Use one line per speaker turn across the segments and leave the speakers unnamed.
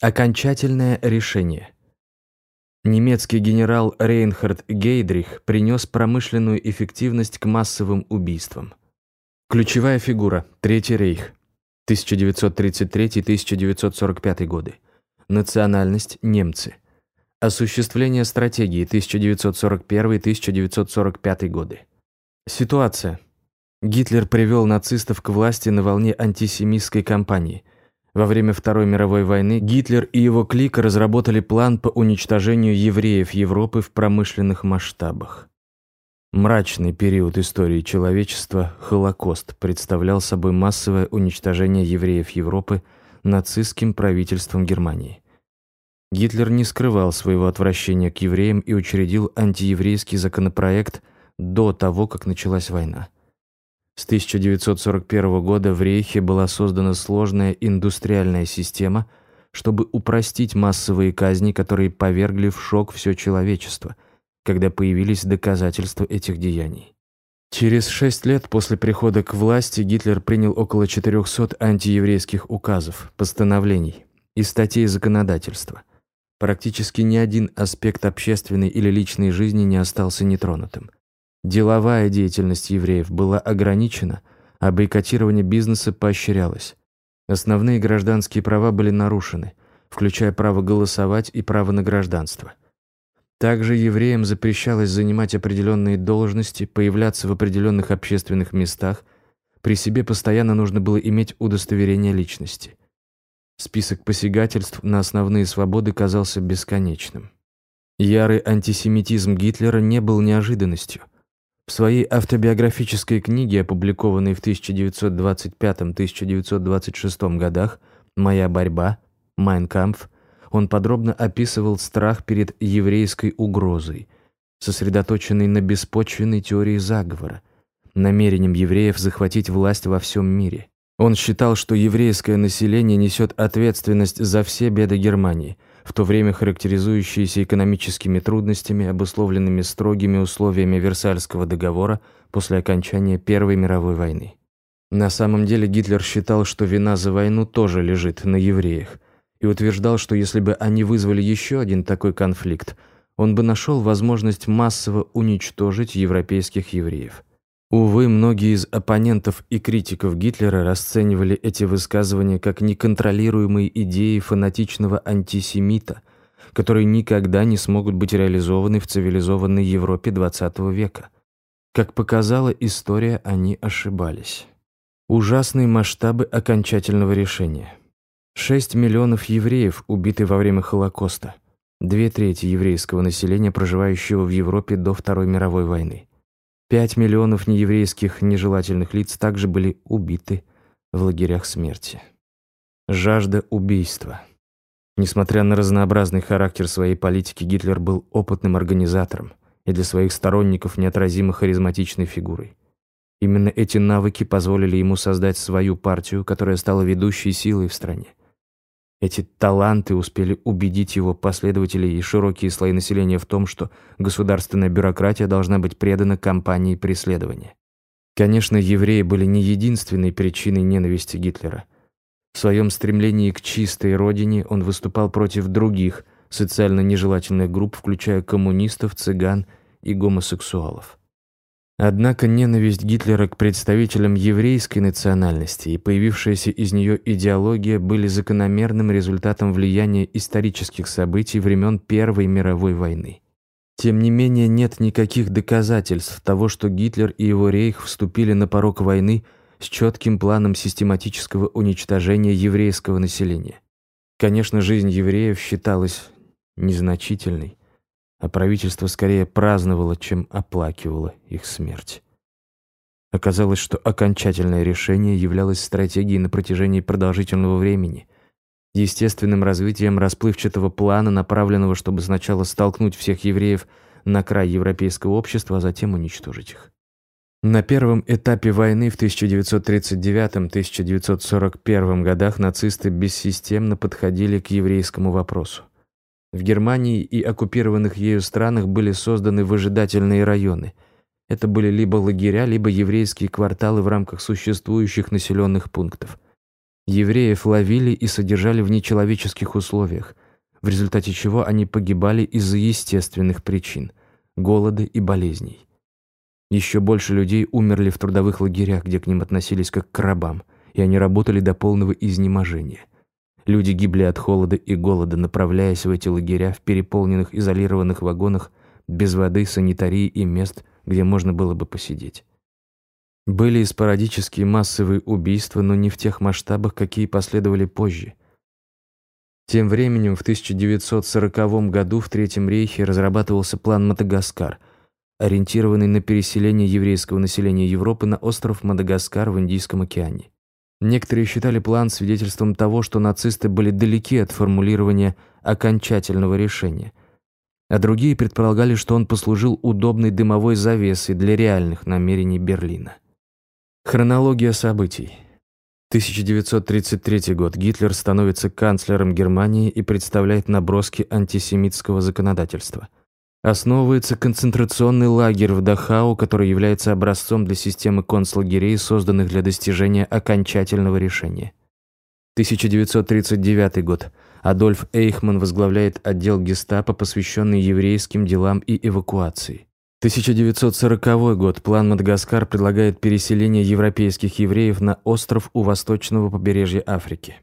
Окончательное решение. Немецкий генерал Рейнхард Гейдрих принес промышленную эффективность к массовым убийствам. Ключевая фигура – Третий рейх, 1933-1945 годы. Национальность – немцы. Осуществление стратегии 1941-1945 годы. Ситуация. Гитлер привел нацистов к власти на волне антисемитской кампании. Во время Второй мировой войны Гитлер и его клика разработали план по уничтожению евреев Европы в промышленных масштабах. Мрачный период истории человечества, Холокост, представлял собой массовое уничтожение евреев Европы нацистским правительством Германии. Гитлер не скрывал своего отвращения к евреям и учредил антиеврейский законопроект до того, как началась война. С 1941 года в Рейхе была создана сложная индустриальная система, чтобы упростить массовые казни, которые повергли в шок все человечество – когда появились доказательства этих деяний. Через шесть лет после прихода к власти Гитлер принял около 400 антиеврейских указов, постановлений и статей законодательства. Практически ни один аспект общественной или личной жизни не остался нетронутым. Деловая деятельность евреев была ограничена, а бойкотирование бизнеса поощрялось. Основные гражданские права были нарушены, включая право голосовать и право на гражданство – также евреям запрещалось занимать определенные должности, появляться в определенных общественных местах. При себе постоянно нужно было иметь удостоверение личности. Список посягательств на основные свободы казался бесконечным. Ярый антисемитизм Гитлера не был неожиданностью. В своей автобиографической книге, опубликованной в 1925-1926 годах «Моя борьба», «Майнкампф», он подробно описывал страх перед еврейской угрозой, сосредоточенный на беспочвенной теории заговора, намерением евреев захватить власть во всем мире. Он считал, что еврейское население несет ответственность за все беды Германии, в то время характеризующиеся экономическими трудностями, обусловленными строгими условиями Версальского договора после окончания Первой мировой войны. На самом деле Гитлер считал, что вина за войну тоже лежит на евреях – и утверждал, что если бы они вызвали еще один такой конфликт, он бы нашел возможность массово уничтожить европейских евреев. Увы, многие из оппонентов и критиков Гитлера расценивали эти высказывания как неконтролируемые идеи фанатичного антисемита, которые никогда не смогут быть реализованы в цивилизованной Европе XX века. Как показала история, они ошибались. Ужасные масштабы окончательного решения. 6 миллионов евреев убиты во время Холокоста, две трети еврейского населения, проживающего в Европе до Второй мировой войны. 5 миллионов нееврейских нежелательных лиц также были убиты в лагерях смерти. Жажда убийства. Несмотря на разнообразный характер своей политики, Гитлер был опытным организатором и для своих сторонников неотразимо харизматичной фигурой. Именно эти навыки позволили ему создать свою партию, которая стала ведущей силой в стране. Эти таланты успели убедить его последователей и широкие слои населения в том, что государственная бюрократия должна быть предана кампании преследования. Конечно, евреи были не единственной причиной ненависти Гитлера. В своем стремлении к чистой родине он выступал против других социально нежелательных групп, включая коммунистов, цыган и гомосексуалов. Однако ненависть Гитлера к представителям еврейской национальности и появившаяся из нее идеология были закономерным результатом влияния исторических событий времен Первой мировой войны. Тем не менее, нет никаких доказательств того, что Гитлер и его рейх вступили на порог войны с четким планом систематического уничтожения еврейского населения. Конечно, жизнь евреев считалась незначительной, а правительство скорее праздновало, чем оплакивало их смерть. Оказалось, что окончательное решение являлось стратегией на протяжении продолжительного времени, естественным развитием расплывчатого плана, направленного, чтобы сначала столкнуть всех евреев на край европейского общества, а затем уничтожить их. На первом этапе войны в 1939-1941 годах нацисты бессистемно подходили к еврейскому вопросу. В Германии и оккупированных ею странах были созданы выжидательные районы. Это были либо лагеря, либо еврейские кварталы в рамках существующих населенных пунктов. Евреев ловили и содержали в нечеловеческих условиях, в результате чего они погибали из-за естественных причин – голода и болезней. Еще больше людей умерли в трудовых лагерях, где к ним относились как к рабам, и они работали до полного изнеможения. Люди гибли от холода и голода, направляясь в эти лагеря в переполненных изолированных вагонах без воды, санитарии и мест, где можно было бы посидеть. Были и спорадические массовые убийства, но не в тех масштабах, какие последовали позже. Тем временем в 1940 году в Третьем рейхе разрабатывался план «Мадагаскар», ориентированный на переселение еврейского населения Европы на остров Мадагаскар в Индийском океане. Некоторые считали план свидетельством того, что нацисты были далеки от формулирования окончательного решения, а другие предполагали, что он послужил удобной дымовой завесой для реальных намерений Берлина. Хронология событий. 1933 год. Гитлер становится канцлером Германии и представляет наброски антисемитского законодательства. Основывается концентрационный лагерь в Дахау, который является образцом для системы концлагерей, созданных для достижения окончательного решения. 1939 год. Адольф Эйхман возглавляет отдел гестапо, посвященный еврейским делам и эвакуации. 1940 год. План Мадагаскар предлагает переселение европейских евреев на остров у восточного побережья Африки.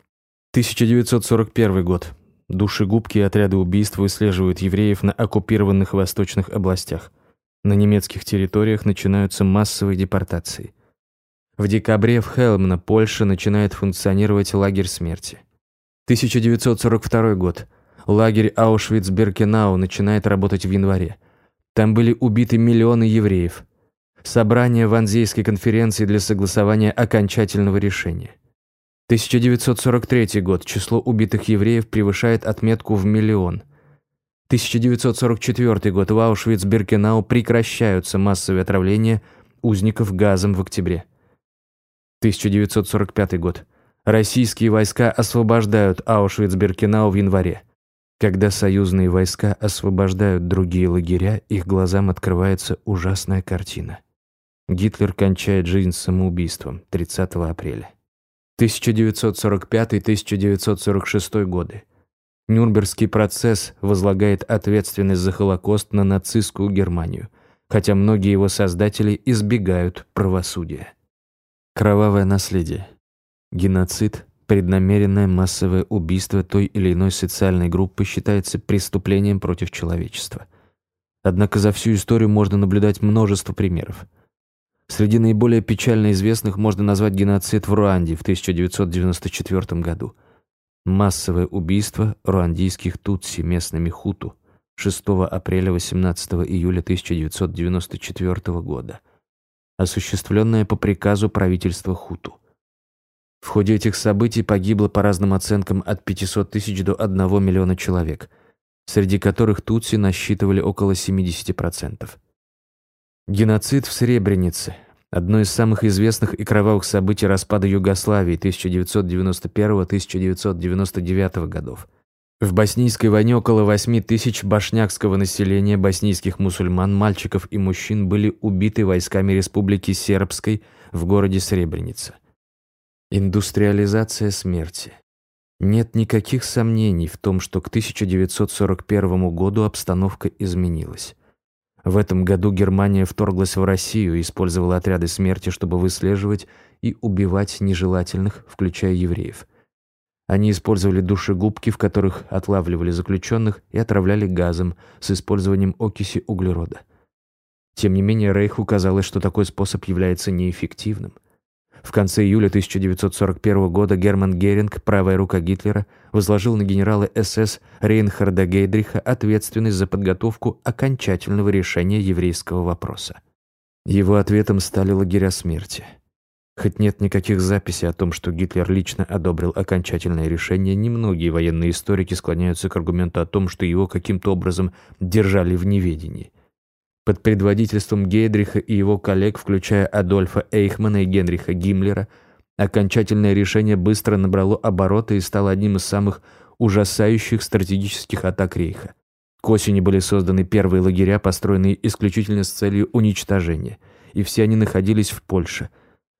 1941 год. Душегубки и отряды убийств выслеживают евреев на оккупированных восточных областях. На немецких территориях начинаются массовые депортации. В декабре в Хелмна, Польша, начинает функционировать лагерь смерти. 1942 год. Лагерь Аушвиц-Биркенау начинает работать в январе. Там были убиты миллионы евреев. Собрание Ванзейской конференции для согласования окончательного решения. 1943 год. Число убитых евреев превышает отметку в миллион. 1944 год. В Аушвиц-Биркенау прекращаются массовые отравления узников газом в октябре. 1945 год. Российские войска освобождают Аушвиц-Биркенау в январе. Когда союзные войска освобождают другие лагеря, их глазам открывается ужасная картина. Гитлер кончает жизнь самоубийством 30 апреля. 1945-1946 годы. Нюрнбергский процесс возлагает ответственность за Холокост на нацистскую Германию, хотя многие его создатели избегают правосудия. Кровавое наследие. Геноцид Преднамеренное массовое убийство той или иной социальной группы считается преступлением против человечества. Однако за всю историю можно наблюдать множество примеров. Среди наиболее печально известных можно назвать геноцид в Руанде в 1994 году. Массовое убийство руандийских тутси местными хуту 6 апреля 18 июля 1994 года, осуществленное по приказу правительства хуту. В ходе этих событий погибло по разным оценкам от 500 тысяч до 1 миллиона человек, среди которых тутси насчитывали около 70%. Геноцид в Сребренице – одно из самых известных и кровавых событий распада Югославии 1991-1999 годов. В боснийской войне около 8 тысяч башнякского населения боснийских мусульман, мальчиков и мужчин были убиты войсками Республики Сербской в городе Сребреница. Индустриализация смерти. Нет никаких сомнений в том, что к 1941 году обстановка изменилась. В этом году Германия вторглась в Россию и использовала отряды смерти, чтобы выслеживать и убивать нежелательных, включая евреев. Они использовали душегубки, в которых отлавливали заключенных и отравляли газом с использованием окиси углерода. Тем не менее, Рейху казалось, что такой способ является неэффективным. В конце июля 1941 года Герман Геринг, правая рука Гитлера, возложил на генерала СС Рейнхарда Гейдриха ответственность за подготовку окончательного решения еврейского вопроса. Его ответом стали лагеря смерти. Хоть нет никаких записей о том, что Гитлер лично одобрил окончательное решение, немногие военные историки склоняются к аргументу о том, что его каким-то образом держали в неведении. Под предводительством Гейдриха и его коллег, включая Адольфа Эйхмана и Генриха Гиммлера, окончательное решение быстро набрало обороты и стало одним из самых ужасающих стратегических атак Рейха. К осени были созданы первые лагеря, построенные исключительно с целью уничтожения, и все они находились в Польше.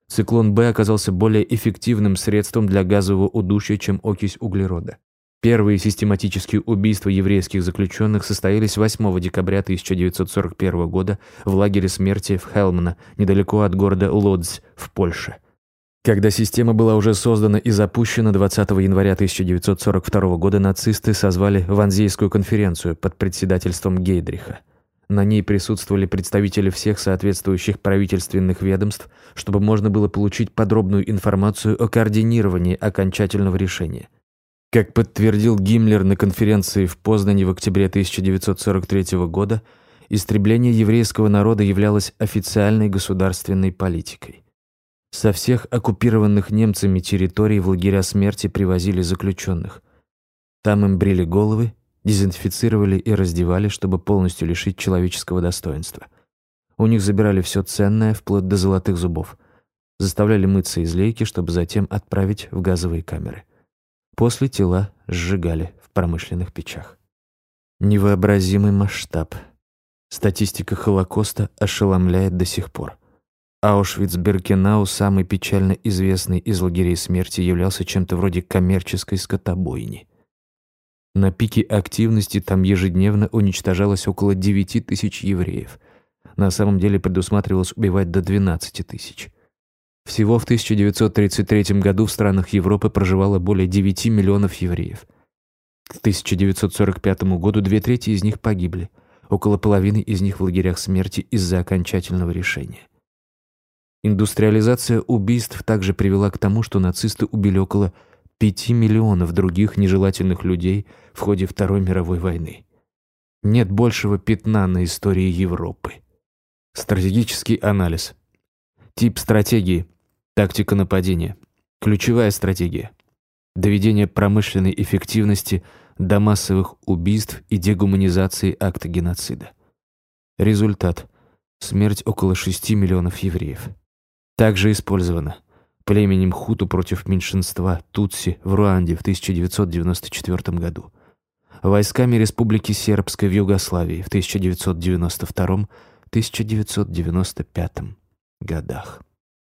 Циклон Б оказался более эффективным средством для газового удушья, чем окись углерода. Первые систематические убийства еврейских заключенных состоялись 8 декабря 1941 года в лагере смерти в Хелмна, недалеко от города Лодзь в Польше. Когда система была уже создана и запущена 20 января 1942 года, нацисты созвали Ванзейскую конференцию под председательством Гейдриха. На ней присутствовали представители всех соответствующих правительственных ведомств, чтобы можно было получить подробную информацию о координировании окончательного решения. Как подтвердил Гиммлер на конференции в Познане в октябре 1943 года, истребление еврейского народа являлось официальной государственной политикой. Со всех оккупированных немцами территорий в лагеря смерти привозили заключенных. Там им брили головы, дезинфицировали и раздевали, чтобы полностью лишить человеческого достоинства. У них забирали все ценное, вплоть до золотых зубов. Заставляли мыться из лейки, чтобы затем отправить в газовые камеры. После тела сжигали в промышленных печах. Невообразимый масштаб. Статистика Холокоста ошеломляет до сих пор. Аушвиц-Биркенау, самый печально известный из лагерей смерти, являлся чем-то вроде коммерческой скотобойни. На пике активности там ежедневно уничтожалось около 9 тысяч евреев. На самом деле предусматривалось убивать до 12 тысяч. Всего в 1933 году в странах Европы проживало более 9 миллионов евреев. К 1945 году две трети из них погибли, около половины из них в лагерях смерти из-за окончательного решения. Индустриализация убийств также привела к тому, что нацисты убили около 5 миллионов других нежелательных людей в ходе Второй мировой войны. Нет большего пятна на истории Европы. Стратегический анализ. Тип стратегии Тактика нападения. Ключевая стратегия. Доведение промышленной эффективности до массовых убийств и дегуманизации акта геноцида. Результат. Смерть около 6 миллионов евреев. Также использовано племенем Хуту против меньшинства Тутси в Руанде в 1994 году, войсками Республики Сербской в Югославии в 1992-1995 годах.